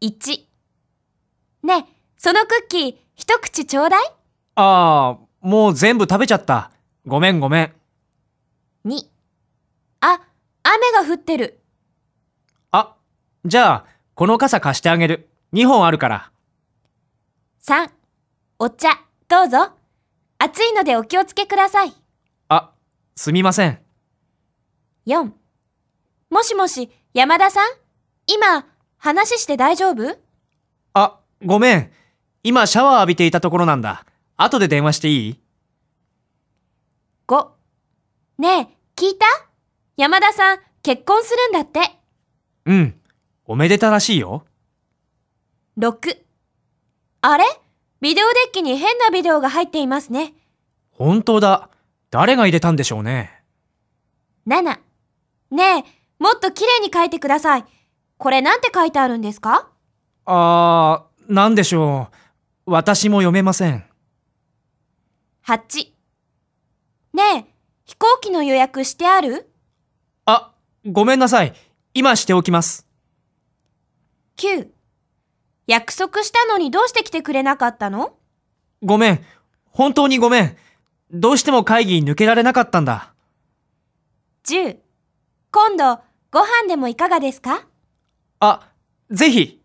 1。ねえ、そのクッキー、一口ちょうだい？ああ、もう全部食べちゃった。ごめんごめん。?2。あ、雨が降ってる。あ、じゃあ、この傘貸してあげる。2本あるから。3。お茶、どうぞ。暑いのでお気をつけください。あ、すみません。4。もしもし、山田さん？今、話して大丈夫？あ、ごめん。今シャワー浴びていたところなんだ。後で電話していい ?5。ねえ、聞いた？山田さん、結婚するんだって。うん。おめでたらしいよ。6。あれ？ビデオデッキに変なビデオが入っていますね。本当だ。誰が入れたんでしょうね。7。ねえ、もっと綺麗に書いてください。これなんて書いてあるんですか？あー、なんでしょう。私も読めません。?8。ねえ、飛行機の予約してある？あ、ごめんなさい。今しておきます。?9。約束したのにどうして来てくれなかったの？ごめん。本当にごめん。どうしても会議に抜けられなかったんだ。?10。今度、ご飯でもいかがですか？あ、ぜひ。